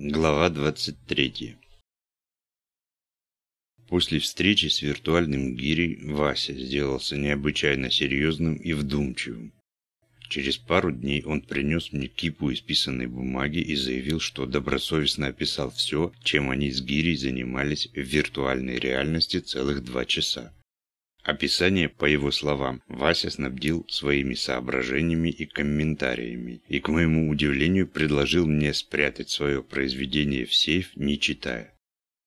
Глава 23 После встречи с виртуальным гирей Вася сделался необычайно серьезным и вдумчивым. Через пару дней он принес мне кипу исписанной бумаги и заявил, что добросовестно описал все, чем они с гирей занимались в виртуальной реальности целых два часа. Описание, по его словам, Вася снабдил своими соображениями и комментариями, и, к моему удивлению, предложил мне спрятать свое произведение в сейф, не читая.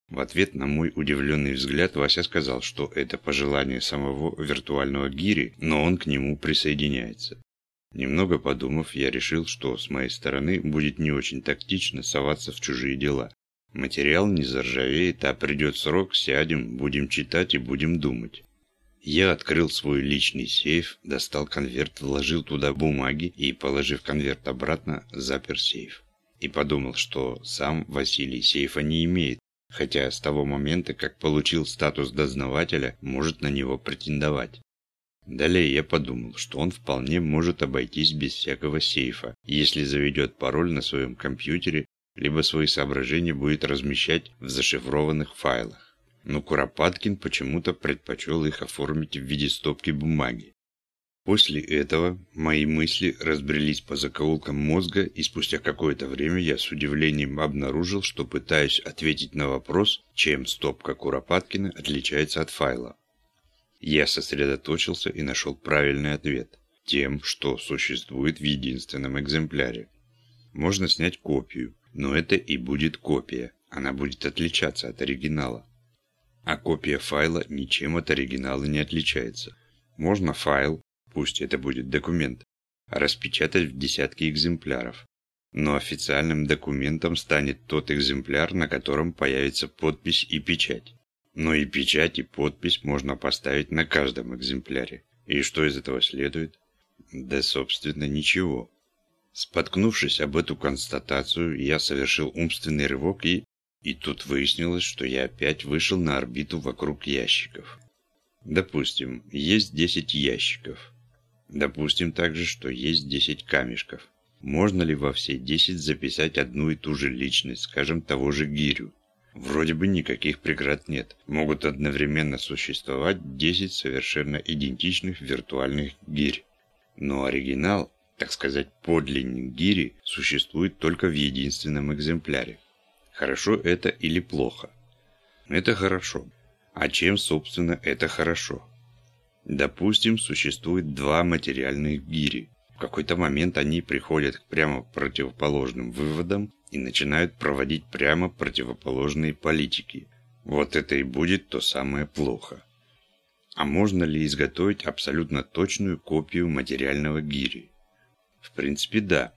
В ответ на мой удивленный взгляд Вася сказал, что это пожелание самого виртуального гири, но он к нему присоединяется. Немного подумав, я решил, что с моей стороны будет не очень тактично соваться в чужие дела. Материал не заржавеет, а придет срок, сядем, будем читать и будем думать. Я открыл свой личный сейф, достал конверт, вложил туда бумаги и, положив конверт обратно, запер сейф. И подумал, что сам Василий сейфа не имеет, хотя с того момента, как получил статус дознавателя, может на него претендовать. Далее я подумал, что он вполне может обойтись без всякого сейфа, если заведет пароль на своем компьютере, либо свои соображения будет размещать в зашифрованных файлах но Куропаткин почему-то предпочел их оформить в виде стопки бумаги. После этого мои мысли разбрелись по закоулкам мозга, и спустя какое-то время я с удивлением обнаружил, что пытаюсь ответить на вопрос, чем стопка Куропаткина отличается от файла. Я сосредоточился и нашел правильный ответ. Тем, что существует в единственном экземпляре. Можно снять копию, но это и будет копия. Она будет отличаться от оригинала а копия файла ничем от оригинала не отличается. Можно файл, пусть это будет документ, распечатать в десятки экземпляров. Но официальным документом станет тот экземпляр, на котором появится подпись и печать. Но и печать, и подпись можно поставить на каждом экземпляре. И что из этого следует? Да, собственно, ничего. Споткнувшись об эту констатацию, я совершил умственный рывок и и тут выяснилось, что я опять вышел на орбиту вокруг ящиков. Допустим, есть 10 ящиков. Допустим также, что есть 10 камешков. Можно ли во все 10 записать одну и ту же личность, скажем, того же гирю? Вроде бы никаких преград нет. Могут одновременно существовать 10 совершенно идентичных виртуальных гирь. Но оригинал, так сказать, подлинник гири, существует только в единственном экземпляре. Хорошо это или плохо? Это хорошо. А чем, собственно, это хорошо? Допустим, существует два материальных гири. В какой-то момент они приходят к прямо противоположным выводам и начинают проводить прямо противоположные политики. Вот это и будет то самое плохо. А можно ли изготовить абсолютно точную копию материального гири? В принципе, да.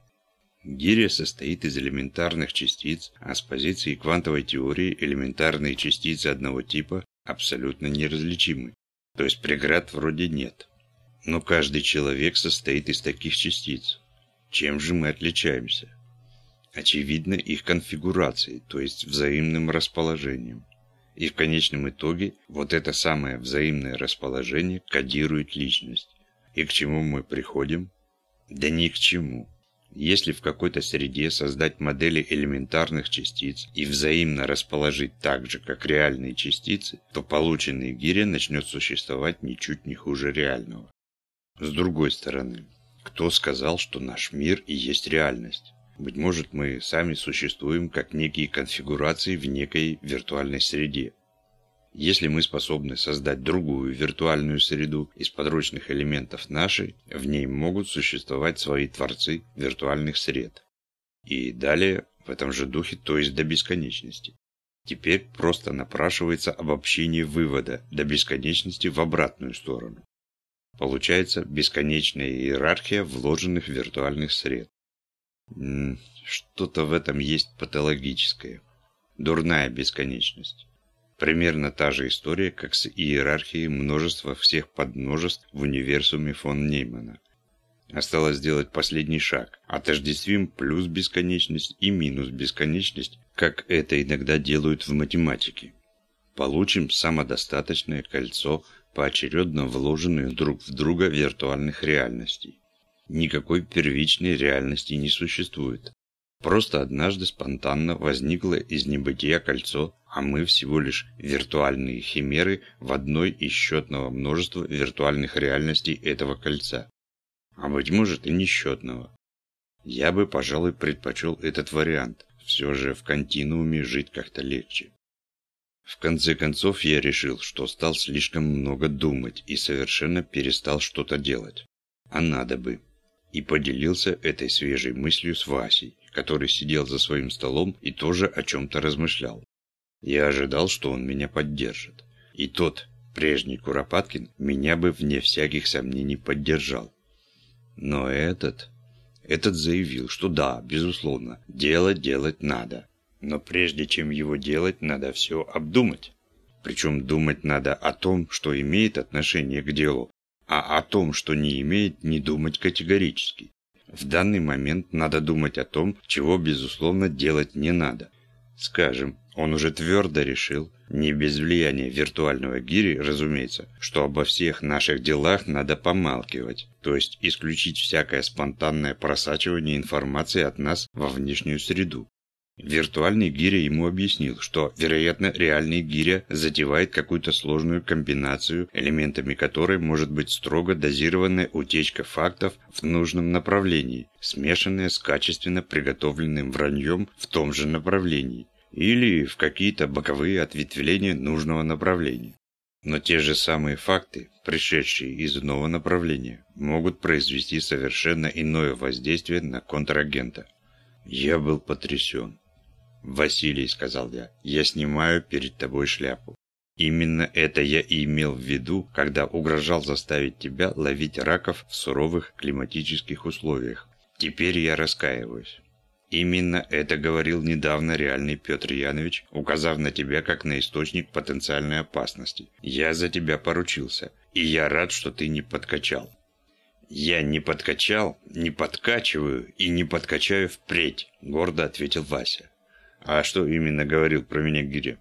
Гиря состоит из элементарных частиц, а с позиции квантовой теории элементарные частицы одного типа абсолютно неразличимы. То есть преград вроде нет. Но каждый человек состоит из таких частиц. Чем же мы отличаемся? Очевидно, их конфигурацией, то есть взаимным расположением. И в конечном итоге вот это самое взаимное расположение кодирует личность. И к чему мы приходим? Да ни к чему. Если в какой-то среде создать модели элементарных частиц и взаимно расположить так же, как реальные частицы, то полученный гиря начнет существовать ничуть не хуже реального. С другой стороны, кто сказал, что наш мир и есть реальность? Быть может, мы сами существуем как некие конфигурации в некой виртуальной среде. Если мы способны создать другую виртуальную среду из подручных элементов нашей, в ней могут существовать свои творцы виртуальных сред. И далее в этом же духе, то есть до бесконечности. Теперь просто напрашивается обобщение вывода до бесконечности в обратную сторону. Получается бесконечная иерархия вложенных виртуальных сред. Что-то в этом есть патологическое. Дурная бесконечность. Примерно та же история, как с иерархией множества всех подмножеств в универсуме фон Неймана. Осталось сделать последний шаг. Отождествим плюс бесконечность и минус бесконечность, как это иногда делают в математике. Получим самодостаточное кольцо, поочередно вложенных друг в друга виртуальных реальностей. Никакой первичной реальности не существует. Просто однажды спонтанно возникло из небытия кольцо, а мы всего лишь виртуальные химеры в одной из счетного множества виртуальных реальностей этого кольца. А быть может и несчетного. Я бы, пожалуй, предпочел этот вариант. Все же в континууме жить как-то легче. В конце концов я решил, что стал слишком много думать и совершенно перестал что-то делать. А надо бы. И поделился этой свежей мыслью с Васей, который сидел за своим столом и тоже о чем-то размышлял. Я ожидал, что он меня поддержит. И тот, прежний Куропаткин, меня бы вне всяких сомнений поддержал. Но этот... Этот заявил, что да, безусловно, дело делать надо. Но прежде чем его делать, надо все обдумать. Причем думать надо о том, что имеет отношение к делу, а о том, что не имеет, не думать категорически. В данный момент надо думать о том, чего, безусловно, делать не надо. Скажем, он уже твердо решил, не без влияния виртуального гири, разумеется, что обо всех наших делах надо помалкивать, то есть исключить всякое спонтанное просачивание информации от нас во внешнюю среду. Виртуальный гиря ему объяснил, что, вероятно, реальный гиря затевает какую-то сложную комбинацию, элементами которой может быть строго дозированная утечка фактов в нужном направлении, смешанная с качественно приготовленным враньем в том же направлении или в какие-то боковые ответвления нужного направления. Но те же самые факты, пришедшие из иного направления, могут произвести совершенно иное воздействие на контрагента. Я был потрясен. «Василий», — сказал я, — «я снимаю перед тобой шляпу. Именно это я и имел в виду, когда угрожал заставить тебя ловить раков в суровых климатических условиях. Теперь я раскаиваюсь. Именно это говорил недавно реальный Петр Янович, указав на тебя как на источник потенциальной опасности. Я за тебя поручился, и я рад, что ты не подкачал. «Я не подкачал, не подкачиваю и не подкачаю впредь», – гордо ответил Вася. «А что именно говорил про меня Гири?»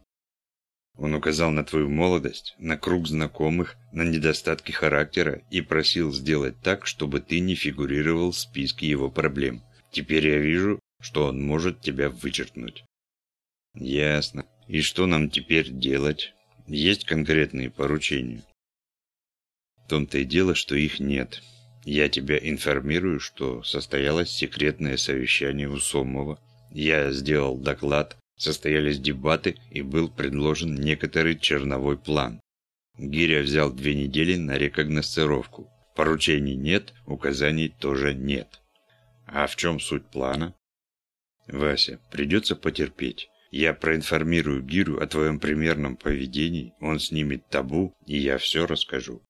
Он указал на твою молодость, на круг знакомых, на недостатки характера и просил сделать так, чтобы ты не фигурировал в списке его проблем. Теперь я вижу, что он может тебя вычеркнуть. Ясно. И что нам теперь делать? Есть конкретные поручения? В том-то и дело, что их нет. Я тебя информирую, что состоялось секретное совещание у Сомова. Я сделал доклад, состоялись дебаты и был предложен некоторый черновой план. Гиря взял две недели на рекогносцировку. Поручений нет, указаний тоже нет. А в чем суть плана? Вася, придется потерпеть. Я проинформирую Гирю о твоем примерном поведении, он снимет табу, и я все расскажу.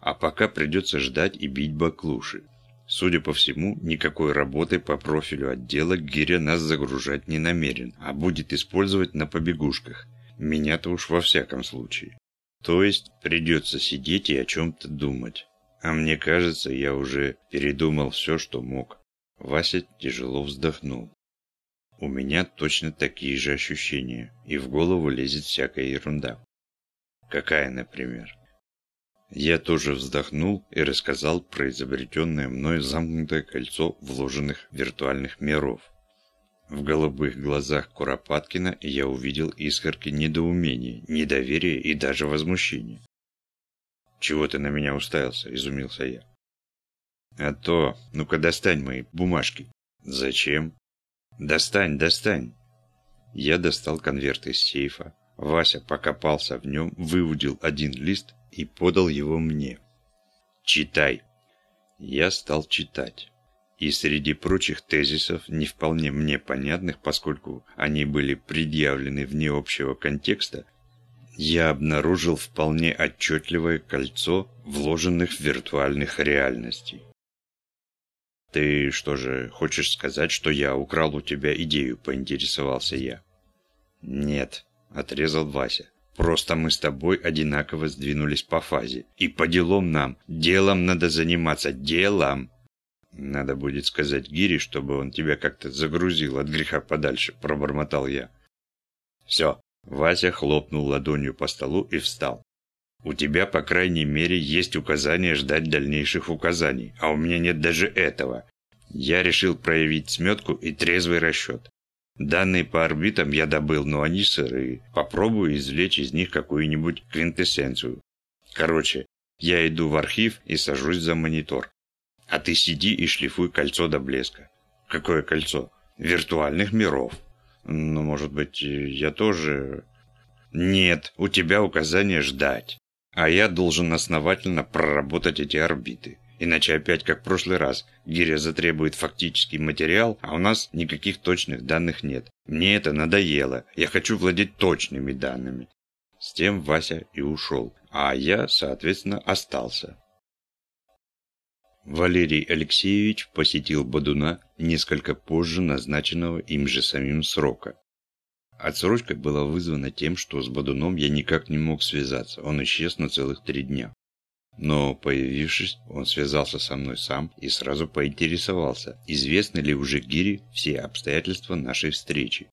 А пока придется ждать и бить баклуши. Судя по всему, никакой работы по профилю отдела Гиря нас загружать не намерен, а будет использовать на побегушках. Меня-то уж во всяком случае. То есть придется сидеть и о чем-то думать. А мне кажется, я уже передумал все, что мог. Вася тяжело вздохнул. У меня точно такие же ощущения, и в голову лезет всякая ерунда. Какая, например? Я тоже вздохнул и рассказал про изобретенное мной замкнутое кольцо вложенных виртуальных миров. В голубых глазах Куропаткина я увидел искорки недоумения, недоверия и даже возмущения. «Чего ты на меня уставился?» – изумился я. «А то, ну-ка достань мои бумажки». «Зачем?» «Достань, достань!» Я достал конверт из сейфа. Вася покопался в нем, выудил один лист и подал его мне. «Читай!» Я стал читать. И среди прочих тезисов, не вполне мне понятных, поскольку они были предъявлены вне общего контекста, я обнаружил вполне отчетливое кольцо вложенных виртуальных реальностей. «Ты что же, хочешь сказать, что я украл у тебя идею?» – поинтересовался я. «Нет», – отрезал Вася. «Просто мы с тобой одинаково сдвинулись по фазе. И по делам нам. Делом надо заниматься. Делом!» «Надо будет сказать Гире, чтобы он тебя как-то загрузил от греха подальше», – пробормотал я. «Все». Вася хлопнул ладонью по столу и встал. У тебя, по крайней мере, есть указание ждать дальнейших указаний, а у меня нет даже этого. Я решил проявить сметку и трезвый расчет. Данные по орбитам я добыл, но они сырые. Попробую извлечь из них какую-нибудь квинтэссенцию. Короче, я иду в архив и сажусь за монитор. А ты сиди и шлифуй кольцо до блеска. Какое кольцо? Виртуальных миров. Ну, может быть, я тоже... Нет, у тебя указание ждать. А я должен основательно проработать эти орбиты. Иначе опять, как в прошлый раз, гиря затребует фактический материал, а у нас никаких точных данных нет. Мне это надоело. Я хочу владеть точными данными. С тем Вася и ушел, а я, соответственно, остался. Валерий Алексеевич посетил Бадуна несколько позже назначенного им же самим срока. Отсрочка была вызвана тем, что с Бадуном я никак не мог связаться, он исчез на целых три дня. Но, появившись, он связался со мной сам и сразу поинтересовался, известны ли уже Гире все обстоятельства нашей встречи.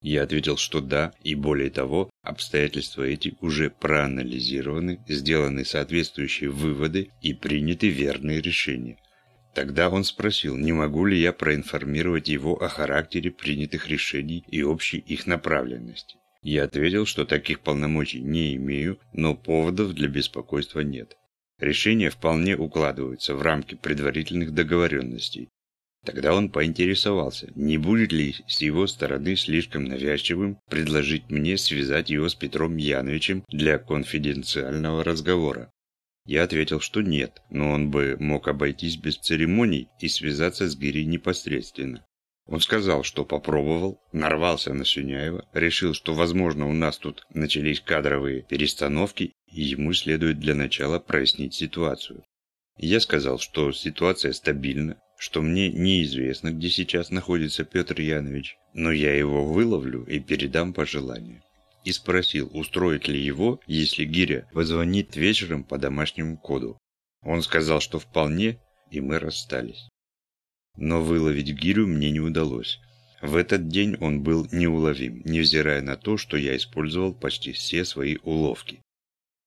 Я ответил, что да, и более того, обстоятельства эти уже проанализированы, сделаны соответствующие выводы и приняты верные решения. Тогда он спросил, не могу ли я проинформировать его о характере принятых решений и общей их направленности. Я ответил, что таких полномочий не имею, но поводов для беспокойства нет. Решения вполне укладываются в рамки предварительных договоренностей. Тогда он поинтересовался, не будет ли с его стороны слишком навязчивым предложить мне связать его с Петром Яновичем для конфиденциального разговора. Я ответил, что нет, но он бы мог обойтись без церемоний и связаться с Гири непосредственно. Он сказал, что попробовал, нарвался на Сюняева, решил, что, возможно, у нас тут начались кадровые перестановки, и ему следует для начала прояснить ситуацию. Я сказал, что ситуация стабильна, что мне неизвестно, где сейчас находится Петр Янович, но я его выловлю и передам по желанию. И спросил, устроит ли его, если Гиря позвонит вечером по домашнему коду. Он сказал, что вполне, и мы расстались. Но выловить гирю мне не удалось. В этот день он был неуловим, невзирая на то, что я использовал почти все свои уловки.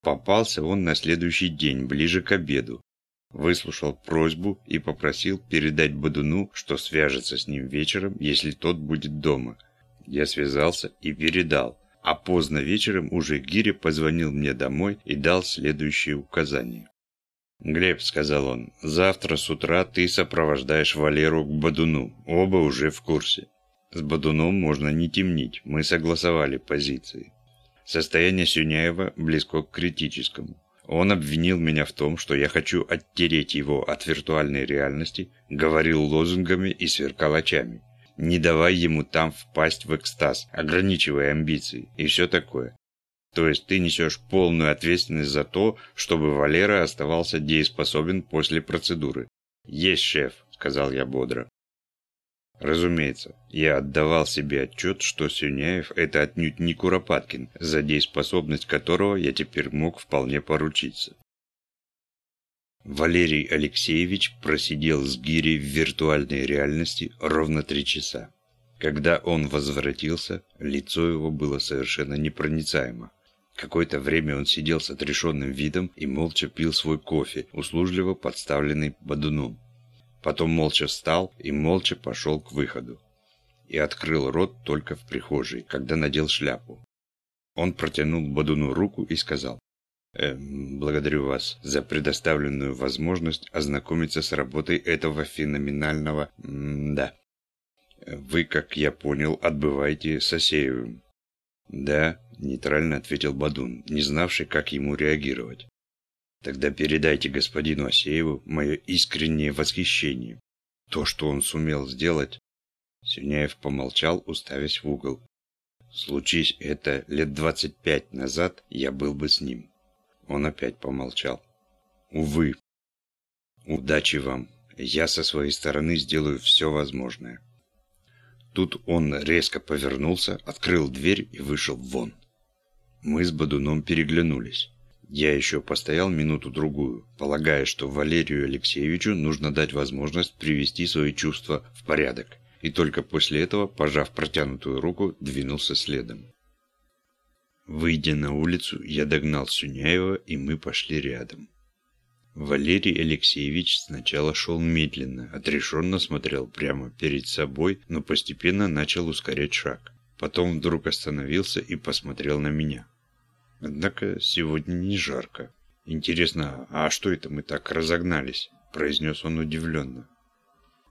Попался он на следующий день, ближе к обеду. Выслушал просьбу и попросил передать Бадуну, что свяжется с ним вечером, если тот будет дома. Я связался и передал, а поздно вечером уже Гиря позвонил мне домой и дал следующие указания. «Глеб», — сказал он, — «завтра с утра ты сопровождаешь Валеру к Бадуну. Оба уже в курсе. С Бадуном можно не темнить, мы согласовали позиции. Состояние Сюняева близко к критическому. Он обвинил меня в том, что я хочу оттереть его от виртуальной реальности, говорил лозунгами и сверкал очами. Не давай ему там впасть в экстаз, ограничивая амбиции и все такое. То есть ты несешь полную ответственность за то, чтобы Валера оставался дееспособен после процедуры. «Есть, шеф», — сказал я бодро. Разумеется, я отдавал себе отчет, что Сюняев – это отнюдь не Куропаткин, за дееспособность которого я теперь мог вполне поручиться. Валерий Алексеевич просидел с Гири в виртуальной реальности ровно три часа. Когда он возвратился, лицо его было совершенно непроницаемо. Какое-то время он сидел с отрешенным видом и молча пил свой кофе, услужливо подставленный бодуном. Потом молча встал и молча пошел к выходу. И открыл рот только в прихожей, когда надел шляпу. Он протянул Бадуну руку и сказал, э, «Благодарю вас за предоставленную возможность ознакомиться с работой этого феноменального... да. Вы, как я понял, отбываете с Осеевым». «Да», – нейтрально ответил Бадун, не знавший, как ему реагировать. «Тогда передайте господину Асееву мое искреннее восхищение. То, что он сумел сделать...» Сюняев помолчал, уставясь в угол. «Случись это лет двадцать пять назад, я был бы с ним». Он опять помолчал. «Увы. Удачи вам. Я со своей стороны сделаю все возможное». Тут он резко повернулся, открыл дверь и вышел вон. Мы с Бодуном переглянулись. Я еще постоял минуту-другую, полагая, что Валерию Алексеевичу нужно дать возможность привести свои чувства в порядок, и только после этого, пожав протянутую руку, двинулся следом. Выйдя на улицу, я догнал Сюняева, и мы пошли рядом. Валерий Алексеевич сначала шел медленно, отрешенно смотрел прямо перед собой, но постепенно начал ускорять шаг. Потом вдруг остановился и посмотрел на меня. Однако сегодня не жарко. Интересно, а что это мы так разогнались? Произнес он удивленно.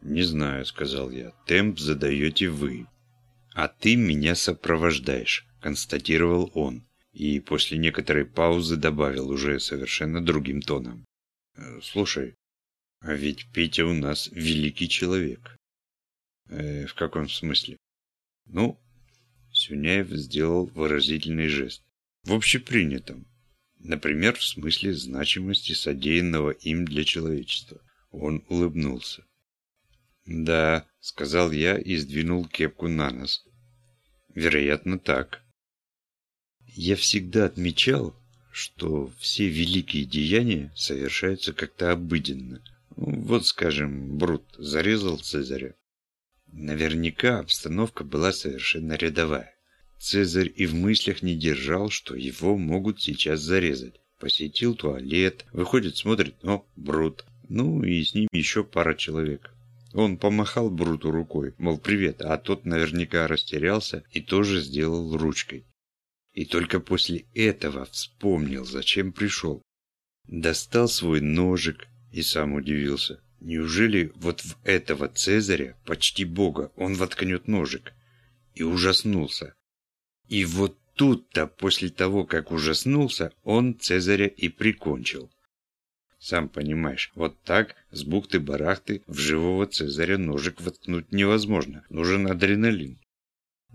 Не знаю, сказал я. Темп задаете вы. А ты меня сопровождаешь, констатировал он. И после некоторой паузы добавил уже совершенно другим тоном. Э, слушай, а ведь Петя у нас великий человек. Э, в каком смысле? Ну, Сюняев сделал выразительный жест. В общепринятом. Например, в смысле значимости содеянного им для человечества. Он улыбнулся. «Да», — сказал я и сдвинул кепку на нос. «Вероятно, так». Я всегда отмечал, что все великие деяния совершаются как-то обыденно. Ну, вот, скажем, Брут зарезал Цезаря. Наверняка обстановка была совершенно рядовая. Цезарь и в мыслях не держал, что его могут сейчас зарезать. Посетил туалет, выходит, смотрит, о, Брут. Ну и с ним еще пара человек. Он помахал Бруту рукой, мол, привет, а тот наверняка растерялся и тоже сделал ручкой. И только после этого вспомнил, зачем пришел. Достал свой ножик и сам удивился. Неужели вот в этого Цезаря, почти бога, он воткнет ножик? И ужаснулся. И вот тут-то, после того, как ужаснулся, он Цезаря и прикончил. Сам понимаешь, вот так, с бухты-барахты, в живого Цезаря ножик воткнуть невозможно. Нужен адреналин.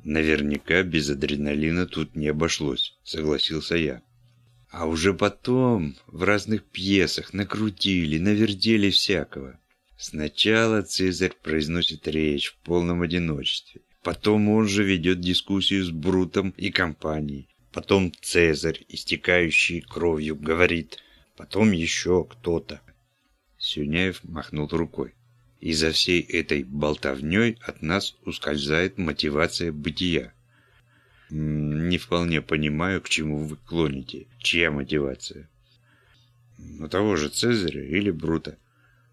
Наверняка без адреналина тут не обошлось, согласился я. А уже потом в разных пьесах накрутили, навертели всякого. Сначала Цезарь произносит речь в полном одиночестве. Потом он же ведет дискуссию с Брутом и компанией. Потом Цезарь, истекающий кровью, говорит. Потом еще кто-то. Сюняев махнул рукой. И за всей этой болтовней от нас ускользает мотивация бытия. Не вполне понимаю, к чему вы клоните. Чья мотивация? Ну того же Цезаря или Брута.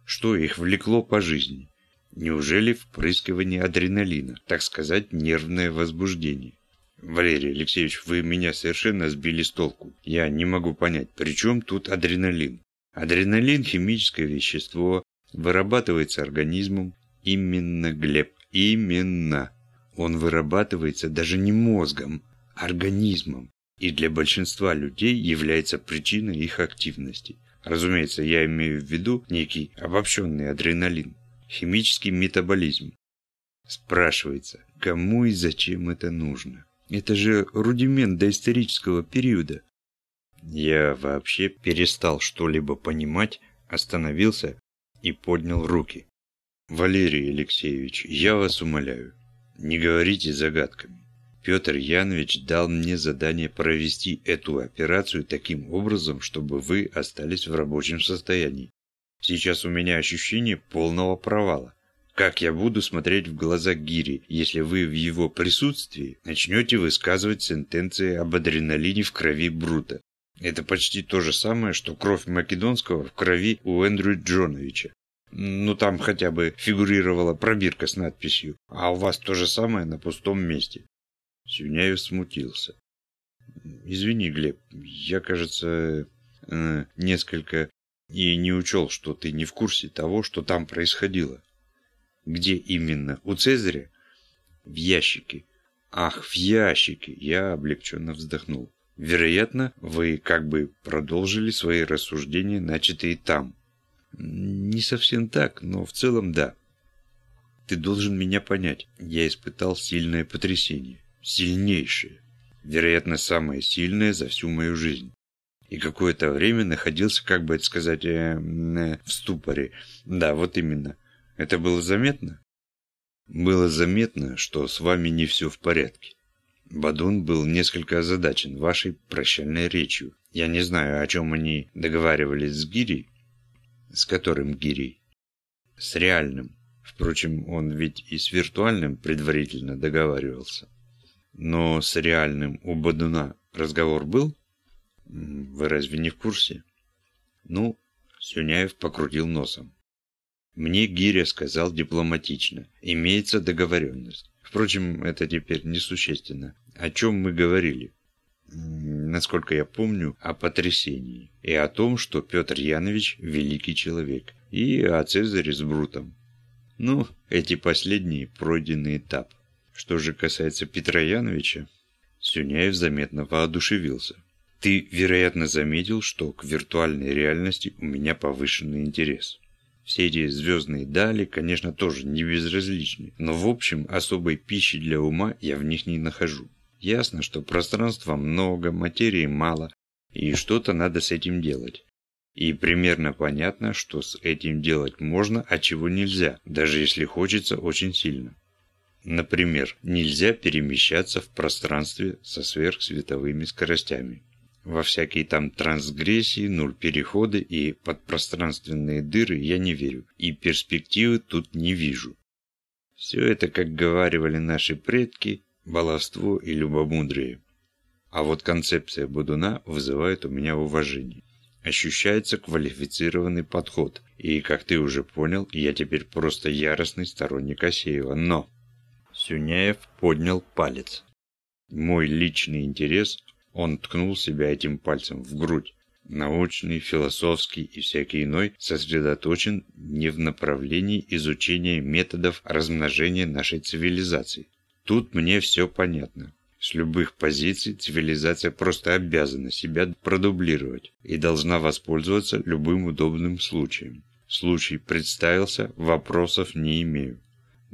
Что их влекло по жизни? Неужели впрыскивание адреналина, так сказать, нервное возбуждение? Валерий Алексеевич, вы меня совершенно сбили с толку. Я не могу понять, при чем тут адреналин? Адреналин – химическое вещество, вырабатывается организмом. Именно, Глеб, именно. Он вырабатывается даже не мозгом, организмом. И для большинства людей является причиной их активности. Разумеется, я имею в виду некий обобщенный адреналин химический метаболизм. Спрашивается, кому и зачем это нужно? Это же рудимент доисторического периода. Я вообще перестал что-либо понимать, остановился и поднял руки. Валерий Алексеевич, я вас умоляю, не говорите загадками. Петр Янович дал мне задание провести эту операцию таким образом, чтобы вы остались в рабочем состоянии. Сейчас у меня ощущение полного провала. Как я буду смотреть в глаза Гири, если вы в его присутствии начнете высказывать сентенции об адреналине в крови Брута? Это почти то же самое, что кровь Македонского в крови у Эндрю Джоновича. Ну там хотя бы фигурировала пробирка с надписью, а у вас то же самое на пустом месте. Сюняев смутился. Извини, Глеб, я, кажется, э, несколько и не учел, что ты не в курсе того, что там происходило. Где именно? У Цезаря? В ящике. Ах, в ящике. Я облегченно вздохнул. Вероятно, вы как бы продолжили свои рассуждения, начатые там. Не совсем так, но в целом да. Ты должен меня понять. Я испытал сильное потрясение. Сильнейшее. Вероятно, самое сильное за всю мою жизнь и какое-то время находился, как бы это сказать, э, э, в ступоре. Да, вот именно. Это было заметно? Было заметно, что с вами не все в порядке. Бадун был несколько озадачен вашей прощальной речью. Я не знаю, о чем они договаривались с Гирей. С которым Гирей? С реальным. Впрочем, он ведь и с виртуальным предварительно договаривался. Но с реальным у Бадуна разговор был? Вы разве не в курсе? Ну, Сюняев покрутил носом. Мне Гиря сказал дипломатично. Имеется договоренность. Впрочем, это теперь несущественно. О чем мы говорили? Насколько я помню, о потрясении. И о том, что Петр Янович – великий человек. И о Цезаре с Брутом. Ну, эти последние – пройденный этап. Что же касается Петра Яновича, Сюняев заметно воодушевился. Ты, вероятно, заметил, что к виртуальной реальности у меня повышенный интерес. Все эти звездные дали, конечно, тоже не безразличны, но в общем особой пищи для ума я в них не нахожу. Ясно, что пространства много, материи мало, и что-то надо с этим делать. И примерно понятно, что с этим делать можно, а чего нельзя, даже если хочется очень сильно. Например, нельзя перемещаться в пространстве со сверхсветовыми скоростями. Во всякие там трансгрессии, нуль переходы и подпространственные дыры я не верю, и перспективы тут не вижу. Все это, как говаривали наши предки, баловство и любомудрие. А вот концепция Будуна вызывает у меня уважение. Ощущается квалифицированный подход, и, как ты уже понял, я теперь просто яростный сторонник Асеева, но... Сюняев поднял палец. Мой личный интерес он ткнул себя этим пальцем в грудь. Научный, философский и всякий иной сосредоточен не в направлении изучения методов размножения нашей цивилизации. Тут мне все понятно. С любых позиций цивилизация просто обязана себя продублировать и должна воспользоваться любым удобным случаем. Случай представился, вопросов не имею.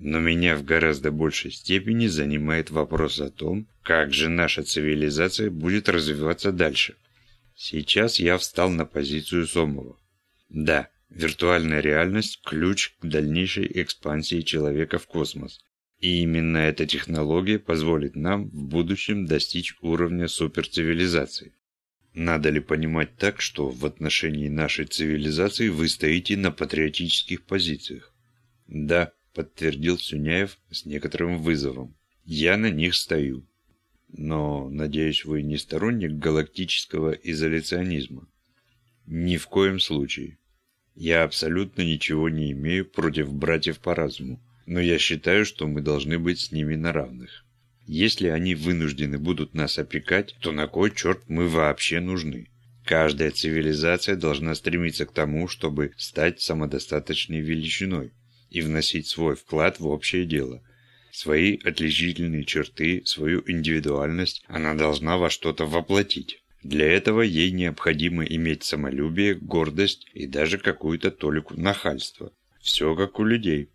Но меня в гораздо большей степени занимает вопрос о том, как же наша цивилизация будет развиваться дальше. Сейчас я встал на позицию Сомова. Да, виртуальная реальность – ключ к дальнейшей экспансии человека в космос. И именно эта технология позволит нам в будущем достичь уровня суперцивилизации. Надо ли понимать так, что в отношении нашей цивилизации вы стоите на патриотических позициях? Да, подтвердил Сюняев с некоторым вызовом. «Я на них стою. Но, надеюсь, вы не сторонник галактического изоляционизма?» «Ни в коем случае. Я абсолютно ничего не имею против братьев по разуму, но я считаю, что мы должны быть с ними на равных. Если они вынуждены будут нас опекать, то на кой черт мы вообще нужны?» Каждая цивилизация должна стремиться к тому, чтобы стать самодостаточной величиной и вносить свой вклад в общее дело. Свои отличительные черты, свою индивидуальность она должна во что-то воплотить. Для этого ей необходимо иметь самолюбие, гордость и даже какую-то толику нахальства. Все как у людей.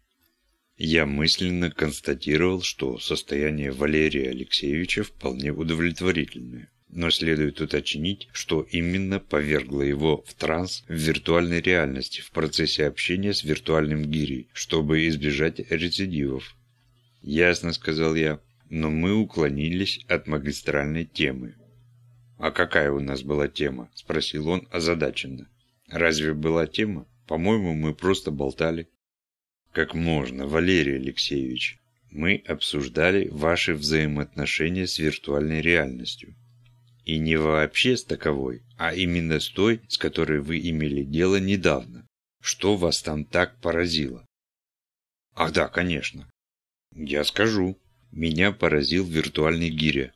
Я мысленно констатировал, что состояние Валерия Алексеевича вполне удовлетворительное но следует уточнить, что именно повергло его в транс в виртуальной реальности в процессе общения с виртуальным гирей, чтобы избежать рецидивов. «Ясно», — сказал я, — «но мы уклонились от магистральной темы». «А какая у нас была тема?» — спросил он озадаченно. «Разве была тема? По-моему, мы просто болтали». «Как можно, Валерий Алексеевич?» «Мы обсуждали ваши взаимоотношения с виртуальной реальностью». И не вообще с таковой, а именно с той, с которой вы имели дело недавно. Что вас там так поразило? Ах да, конечно. Я скажу. Меня поразил виртуальный гиря.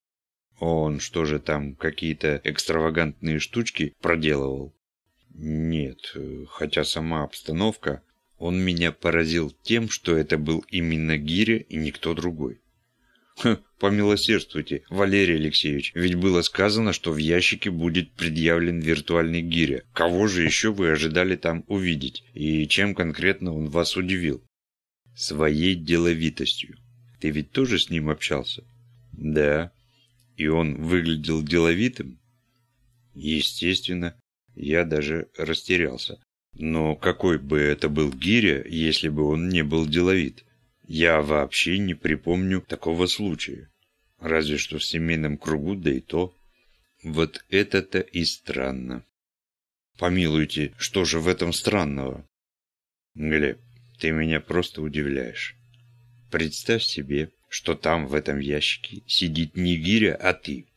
Он что же там, какие-то экстравагантные штучки проделывал? Нет, хотя сама обстановка... Он меня поразил тем, что это был именно гиря и никто другой. Ха, помилосердствуйте, Валерий Алексеевич, ведь было сказано, что в ящике будет предъявлен виртуальный гиря. Кого же еще вы ожидали там увидеть? И чем конкретно он вас удивил? Своей деловитостью. Ты ведь тоже с ним общался? Да. И он выглядел деловитым? Естественно. Я даже растерялся. Но какой бы это был гиря, если бы он не был деловит? Я вообще не припомню такого случая. Разве что в семейном кругу, да и то. Вот это-то и странно. Помилуйте, что же в этом странного? Глеб, ты меня просто удивляешь. Представь себе, что там в этом ящике сидит не Гиря, а ты.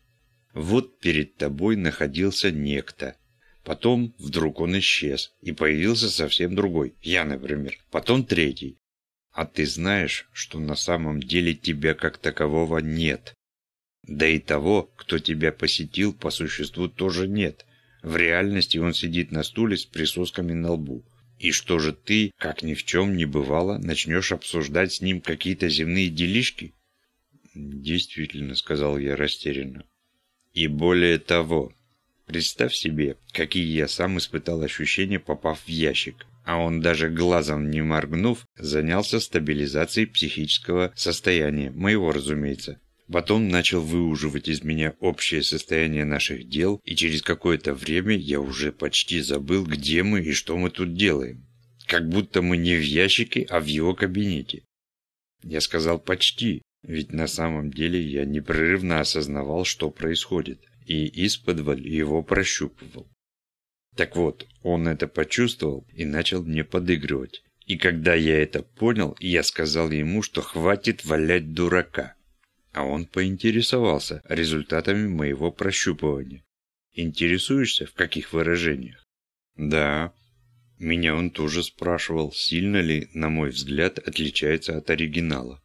Вот перед тобой находился некто, Потом вдруг он исчез, и появился совсем другой, я, например. Потом третий. А ты знаешь, что на самом деле тебя как такового нет. Да и того, кто тебя посетил, по существу тоже нет. В реальности он сидит на стуле с присосками на лбу. И что же ты, как ни в чем не бывало, начнешь обсуждать с ним какие-то земные делишки? Действительно, сказал я растерянно. И более того, представь себе, какие я сам испытал ощущения, попав в ящик. А он даже глазом не моргнув, занялся стабилизацией психического состояния, моего, разумеется. Потом начал выуживать из меня общее состояние наших дел, и через какое-то время я уже почти забыл, где мы и что мы тут делаем. Как будто мы не в ящике, а в его кабинете. Я сказал «почти», ведь на самом деле я непрерывно осознавал, что происходит, и из-под его прощупывал. Так вот, он это почувствовал и начал мне подыгрывать. И когда я это понял, я сказал ему, что хватит валять дурака. А он поинтересовался результатами моего прощупывания. Интересуешься, в каких выражениях? Да. Меня он тоже спрашивал, сильно ли, на мой взгляд, отличается от оригинала.